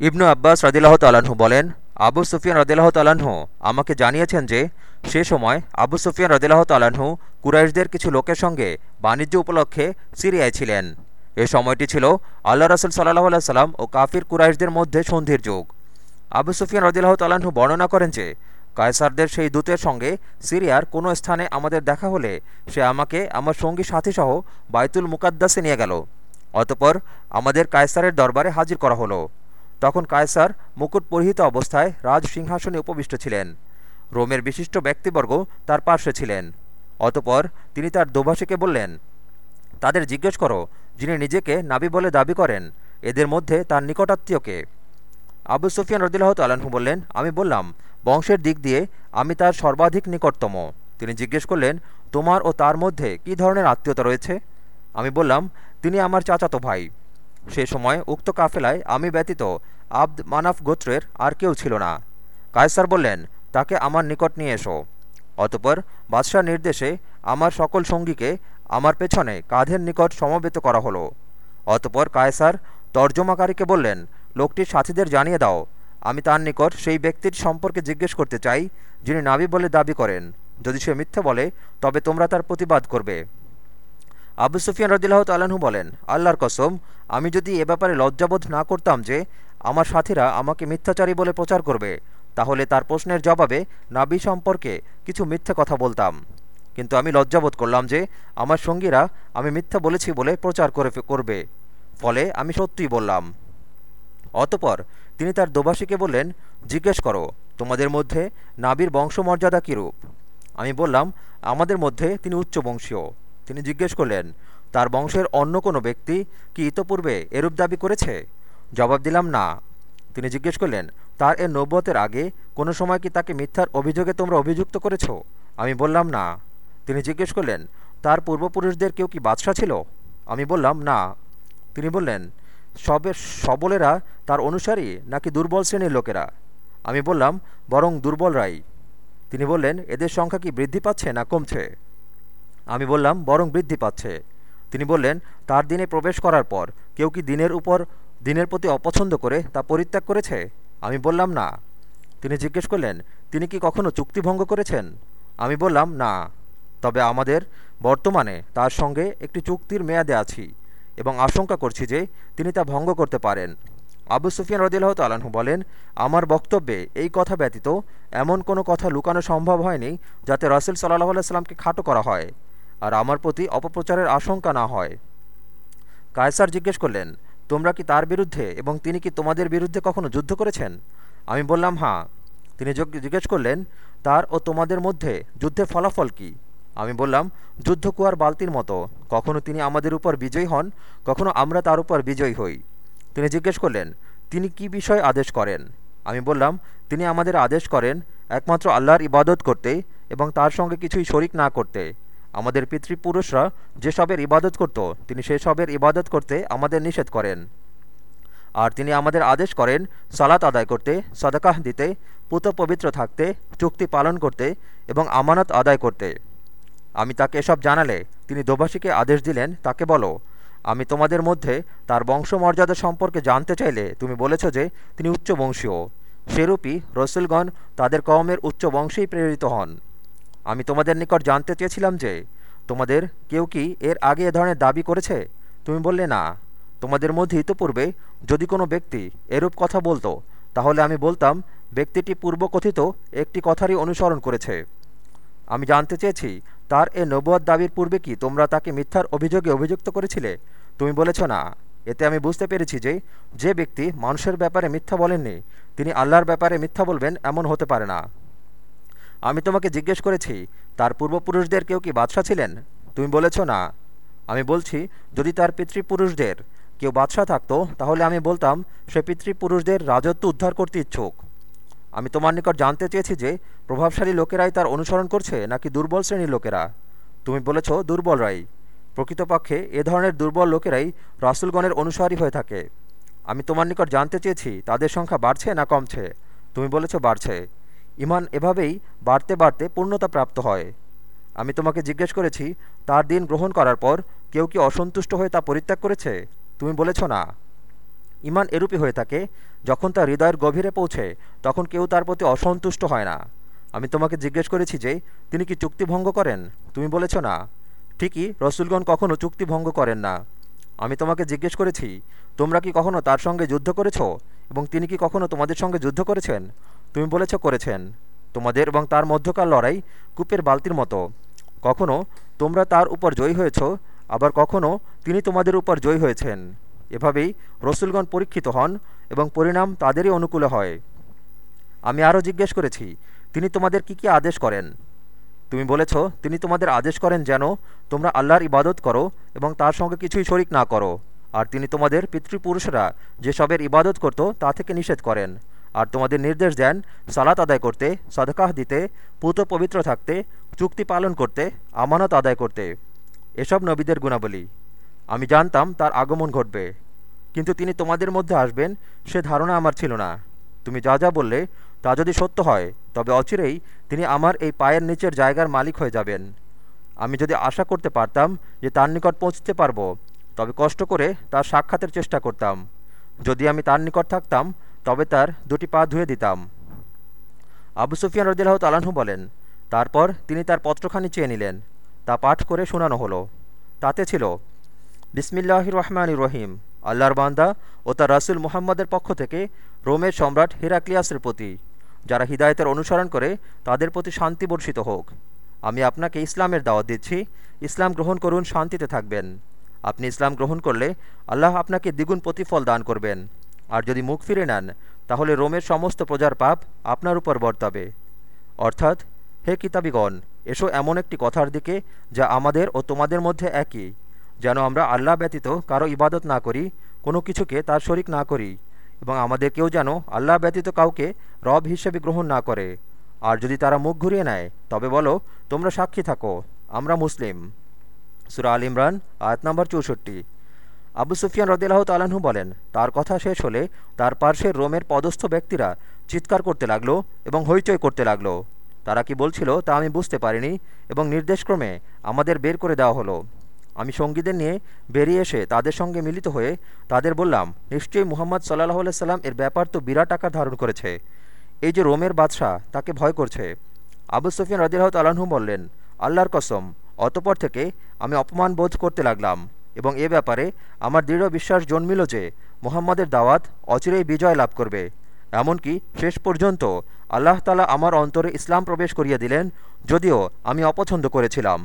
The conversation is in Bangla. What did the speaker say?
ইবনু আব্বাস রদিল্লাহ তালাহু বলেন, আবু সুফিয়ান রদিল্লাহ তালাহু আমাকে জানিয়েছেন যে, সে সময় আবু সুফিয়ান রদিল্লাহ তালাহু কুরাইশদের কিছু লোকের সঙ্গে বাণিজ্য উপলক্ষে সিরিয়ায় ছিলেন। এ সময়টি ছিল আল্লাহ রসুল সাল্লাহ আল্লাহ সাল্লাম ও কাফির কুরাইশদের মধ্যে সন্ধির যুগ। আবু সুফিয়ান রদিল্লাহ তালাহু বর্ণনা করেন যে, কায়সারদের সেই দূতের সঙ্গে সিরিয়ার কোনো স্থানে আমাদের দেখা হলে সে আমাকে আমার সঙ্গী সাথীসহ বাইতুল মুকাদ্দাসে নিয়ে গেল। অতপর আমাদের কায়সারের দরবারে হাজির করা হলো। তখন কায়সার মুকুট পরিহিত অবস্থায় রাজ সিংহাসনে উপবিষ্ট ছিলেন। রোমের বিশিষ্ট ব্যক্তিবর্গ তার পার্শ্বে ছিলেন। অতপর তিনি তার দোভাষীকে বললেন, তাদের জিজ্ঞেস করো, যিনি নিজেকে নাবি বলে দাবি করেন, এদের মধ্যে তার নিকটাত্মীয়কে আবু সুফিয়ান রদিল্লাহ তালাহু বললেন, আমি বললাম, বংশের দিক দিয়ে আমি তার সর্বাধিক নিকটতম। তিনি জিজ্ঞেস করলেন, তোমার ও তার মধ্যে কি ধরনের আত্মীয়তা রয়েছে? আমি বললাম, তিনি আমার চাচাতো ভাই। সে সময় উক্ত কাফেলায় আমি ব্যতীত আব্দ মানাফ গোত্রের আর কেউ ছিল না। কায়সার বললেন, তাকে আমার নিকট নিয়ে এসো। অতপর বাদশাহ নির্দেশে আমার সকল সঙ্গীকে আমার পেছনে কাঁধের নিকট সমবেত করা হলো। অতপর কায়সার তর্জমাকারীকে বললেন, লোকটির সাথীদের জানিয়ে দাও। আমি তার নিকট সেই ব্যক্তির সম্পর্কে জিজ্ঞেস করতে চাই, যিনি নাবি বলে দাবি করেন। যদি সে মিথ্যে বলে, তবে তোমরা তার প্রতিবাদ করবে। আবু সুফিয়ান রদিল্লাহ তালাহু বলেন, আল্লাহর কসম আমি যদি এ ব্যাপারে লজ্জাবোধ না করতাম যে, আমার সাথীরা আমাকে মিথ্যাচারী বলে প্রচার করবে, তাহলে তার প্রশ্নের জবাবে নাবি সম্পর্কে কিছু মিথ্যা কথা বলতাম। কিন্তু আমি লজ্জাবোধ করলাম যে, আমার সঙ্গীরা আমি মিথ্যা বলেছি বলে প্রচার করে করবে। ফলে আমি সত্যিই বললাম। অতপর তিনি তার দোভাষীকে বললেন, জিজ্ঞেস করো, তোমাদের মধ্যে নাবির বংশমর্যাদা কীরূপ? আমি বললাম, আমাদের মধ্যে তিনি উচ্চবংশীয়। তিনি জিজ্ঞেস করলেন তার বংশের অন্য কোনো ব্যক্তি কি ইতপূর্বে এরূপ দাবি করেছে? জবাব দিলাম, না। তিনি জিজ্ঞেস করলেন, তার এ নব্বতের আগে কোনো সময় কি তাকে মিথ্যার অভিযোগে তোমরা অভিযুক্ত করেছ? আমি বললাম, না। তিনি জিজ্ঞেস করলেন, তার পূর্বপুরুষদের কেউ কি বাদশাহ ছিল? আমি বললাম, না। তিনি বললেন সবের সবলেরা তার অনুসারী নাকি দুর্বল শ্রেণির লোকেরা? আমি বললাম, বরং দুর্বলরাই। তিনি বললেন, এদের সংখ্যা কি বৃদ্ধি পাচ্ছে না কমছে? আমি বললাম, বরং বৃদ্ধি পাচ্ছে। তিনি বললেন, তার দিনে প্রবেশ করার পর কেউ কি দিনের উপর দিনের প্রতি অপছন্দ করে তা পরিত্যাগ করেছে? আমি বললাম, না। তিনি জিজ্ঞেস করলেন, তিনি কি কখনো চুক্তিভঙ্গ করেছেন? আমি বললাম, না। তবে আমাদের বর্তমানে তার সঙ্গে একটি চুক্তির মেয়াদে আছি এবং আশঙ্কা করছি যে তিনি তা ভঙ্গ করতে পারেন। আবু সুফিয়ান রদিল্লাহ তালাহু বলেন, আমার বক্তব্যে এই কথা ব্যতীত এমন কোনো কথা লুকানো সম্ভব হয়নি যাতে রসুল সাল্লাহ আলাইস্লামকে খাটো করা হয়। আর আমার প্রতি অপপ্রচারের আশঙ্কা না হয়। কায়সার জিজ্ঞেস করলেন, তোমরা কি তার বিরুদ্ধে এবং তিনি কি তোমাদের বিরুদ্ধে কখনো যুদ্ধ করেছেন? আমি বললাম হ্যাঁ। তিনি জিজ্ঞেস করলেন, তার ও তোমাদের মধ্যে যুদ্ধের ফলাফল কী? আমি বললাম, যুদ্ধ কুয়ার বালতির মতো। কখনো তিনি আমাদের উপর বিজয়ী হন, কখনো আমরা তার উপর বিজয়ী হই। তিনি জিজ্ঞেস করলেন, তিনি কি বিষয় আদেশ করেন? আমি বললাম, তিনি আমাদের আদেশ করেন একমাত্র আল্লাহর ইবাদত করতে এবং তার সঙ্গে কিছুই শরিক না করতে। আমাদের পিতৃপুরুষরা যেসবের ইবাদত করত, তিনি সেসবের ইবাদত করতে আমাদের নিষেধ করেন। আর তিনি আমাদের আদেশ করেন, সালাত আদায় করতে, সদাকাহ দিতে, পুত পবিত্র থাকতে, চুক্তি পালন করতে এবং আমানত আদায় করতে। আমি তাকে এসব জানালে তিনি দোভাষীকে আদেশ দিলেন, তাকে বলো, আমি তোমাদের মধ্যে তার বংশমর্যাদা সম্পর্কে জানতে চাইলে তুমি বলেছ যে তিনি উচ্চবংশীয়। সেরূপই রসুলগণ তাদের কওমের উচ্চ বংশেই প্রেরিত হন। আমি তোমাদের নিকট জানতে চেয়েছিলাম যে, তোমাদের কেউ কি এর আগে এ ধরনের দাবি করেছে? তুমি বললে, না। তোমাদের মধ্যে ইতপূর্বে যদি কোনো ব্যক্তি এরূপ কথা বলতো, তাহলে আমি বলতাম, ব্যক্তিটি পূর্বকথিত একটি কথারই অনুসরণ করেছে। আমি জানতে চেয়েছি, তার এ নবুয়াদ দাবির পূর্বে কি তোমরা তাকে মিথ্যার অভিযোগে অভিযুক্ত করেছিলে? তুমি বলেছ, না। এতে আমি বুঝতে পেরেছি যে যে ব্যক্তি মানুষের ব্যাপারে মিথ্যা বলেননি, তিনি আল্লাহর ব্যাপারে মিথ্যা বলবেন এমন হতে পারে না। আমি তোমাকে জিজ্ঞেস করেছি, তার পূর্বপুরুষদের কেউ কি বাদশাহ ছিলেন? তুমি বলেছ না। আমি বলছি, যদি তার পিতৃপুরুষদের কেউ বাদশাহ থাকতো, তাহলে আমি বলতাম, সে পিতৃপুরুষদের রাজত্ব উদ্ধার করতে ইচ্ছুক। আমি তোমার নিকট জানতে চেয়েছি যে, প্রভাবশালী লোকেরাই তার অনুসরণ করছে, নাকি দুর্বল শ্রেণির লোকেরা? তুমি বলেছ দুর্বলরাই প্রকৃতপক্ষে, এ ধরনের দুর্বল লোকেরাই রাসুলগণের অনুসারী হয়ে থাকে। আমি তোমার নিকট জানতে চেয়েছি, তাদের সংখ্যা বাড়ছে না কমছে? তুমি বলেছ, বাড়ছে। ইমান এভাবেই বাড়তে বাড়তে পূর্ণতা প্রাপ্ত হয়। আমি তোমাকে জিজ্ঞেস করেছি, তার দিন গ্রহণ করার পর কেউ কি অসন্তুষ্ট হয়ে তা পরিত্যাগ করেছে? তুমি বলেছ না। ইমান এরূপী হয়ে থাকে, যখন তা হৃদয়ের গভীরে পৌঁছে, তখন কেউ তার প্রতি অসন্তুষ্ট হয় না। আমি তোমাকে জিজ্ঞেস করেছি যে, তিনি কি চুক্তি ভঙ্গ করেন? তুমি বলেছ না। ঠিকই, রসুলগণ কখনও চুক্তি ভঙ্গ করেন না। আমি তোমাকে জিজ্ঞেস করেছি, তোমরা কি কখনো তার সঙ্গে যুদ্ধ করেছ? এবং তিনি কি কখনো তোমাদের সঙ্গে যুদ্ধ করেছেন? তুমি বলেছ করেছেন। তোমাদের এবং তার মধ্যকার লড়াই কূপের বালতির মতো। কখনো তোমরা তার উপর জয়ী হয়েছ, আবার কখনো তিনি তোমাদের উপর জয়ী হয়েছেন। এভাবেই রসুলগণ পরীক্ষিত হন এবং পরিণাম তাদেরই অনুকূলে হয়। আমি আরও জিজ্ঞেস করেছি, তিনি তোমাদের কি কি আদেশ করেন? তুমি বলেছ, তিনি তোমাদের আদেশ করেন যেন তোমরা আল্লাহর ইবাদত করো এবং তার সঙ্গে কিছুই শরিক না করো। আর তিনি তোমাদের পিতৃপুরুষরা যেসবের ইবাদত করত তা থেকে নিষেধ করেন। আর তোমাদের নির্দেশ দেন সালাত আদায় করতে, সদকাহ দিতে পুত পবিত্র থাকতে, চুক্তি পালন করতে, আমানত আদায় করতে। এসব নবীদের গুণাবলী। আমি জানতাম তার আগমন ঘটবে। কিন্তু তিনি তোমাদের মধ্যে আসবেন, সে ধারণা আমার ছিল না। তুমি যা যা বললে, তা যদি সত্য হয়, তবে অচিরেই তিনি আমার এই পায়ের নিচের জায়গার মালিক হয়ে যাবেন। আমি যদি আশা করতে পারতাম যে তার নিকট পৌঁছতে পারব, তবে কষ্ট করে তার সাক্ষাতের চেষ্টা করতাম। যদি আমি তার নিকট থাকতাম তবে তার দুটি পা ধুয়ে দিতাম। আবু সুফিয়ান রদিল্লাহ তালাহু বলেন, তারপর তিনি তার পত্রখানি চেয়ে নিলেন, তা পাঠ করে শোনানো হলো। তাতে ছিল বিসমিল্লাহ রহমান রহিম, আল্লাহর বান্দা ও তার রাসুল মুহাম্মদের পক্ষ থেকে রোমের সম্রাট হিরাক্লিয়াসের প্রতি, যারা হিদায়তের অনুসরণ করে তাদের প্রতি শান্তি বর্ষিত হোক। আমি আপনাকে ইসলামের দাওয়াত দিচ্ছি, ইসলাম গ্রহণ করুন, শান্তিতে থাকবেন। আপনি ইসলাম গ্রহণ করলে আল্লাহ আপনাকে দ্বিগুণ প্রতিফল দান করবেন। আর যদি মুখ ফিরে নেন, তাহলে রোমের সমস্ত প্রজার পাপ আপনার উপর বর্তাবে। অর্থাৎ, হে কিতাবিগণ, এসো এমন একটি কথার দিকে যা আমাদের ও তোমাদের মধ্যে একই, যেন আমরা আল্লাহ ব্যতীত কারও ইবাদত না করি, কোনো কিছুকে তার শরিক না করি, এবং আমাদের কেউ যেন আল্লাহ ব্যতীত কাউকে রব হিসেবে গ্রহণ না করে। আর যদি তারা মুখ ঘুরিয়ে নেয়, তবে বলো, তোমরা সাক্ষী থাকো, আমরা মুসলিম। সুরা আল ইমরান, আয়াত নম্বর চৌষট্টি। আবু সুফিয়ান রদিল্লাহ তালাহু বলেন, তার কথা শেষ হলে তার পার্শ্বের রোমের পদস্থ ব্যক্তিরা চিৎকার করতে লাগল এবং হইচই করতে লাগল। তারা কি বলছিল তা আমি বুঝতে পারিনি এবং নির্দেশক্রমে আমাদের বের করে দেওয়া হলো। আমি সঙ্গীদের নিয়ে বেরিয়ে এসে তাদের সঙ্গে মিলিত হয়ে তাদের বললাম, নিশ্চয়ই মুহাম্মদ সাল্লাহ সাল্লাম এর ব্যাপার তো বিরাট আকার ধারণ করেছে। এই যে রোমের বাদশাহ তাকে ভয় করছে। আবু সুফিয়ান রদিল্লাহ তালাহু বললেন, আল্লাহর কসম, অতপর থেকে আমি অপমান বোধ করতে লাগলাম। এবং এ ব্যাপারে আমার দৃঢ় বিশ্বাস জন্মিল যে মোহাম্মদের দাওয়াত অচিরেই বিজয় লাভ করবে। এমনকি শেষ পর্যন্ত আল্লাহ তালা আমার অন্তরে ইসলাম প্রবেশ করিয়ে দিলেন, যদিও আমি অপছন্দ করেছিলাম।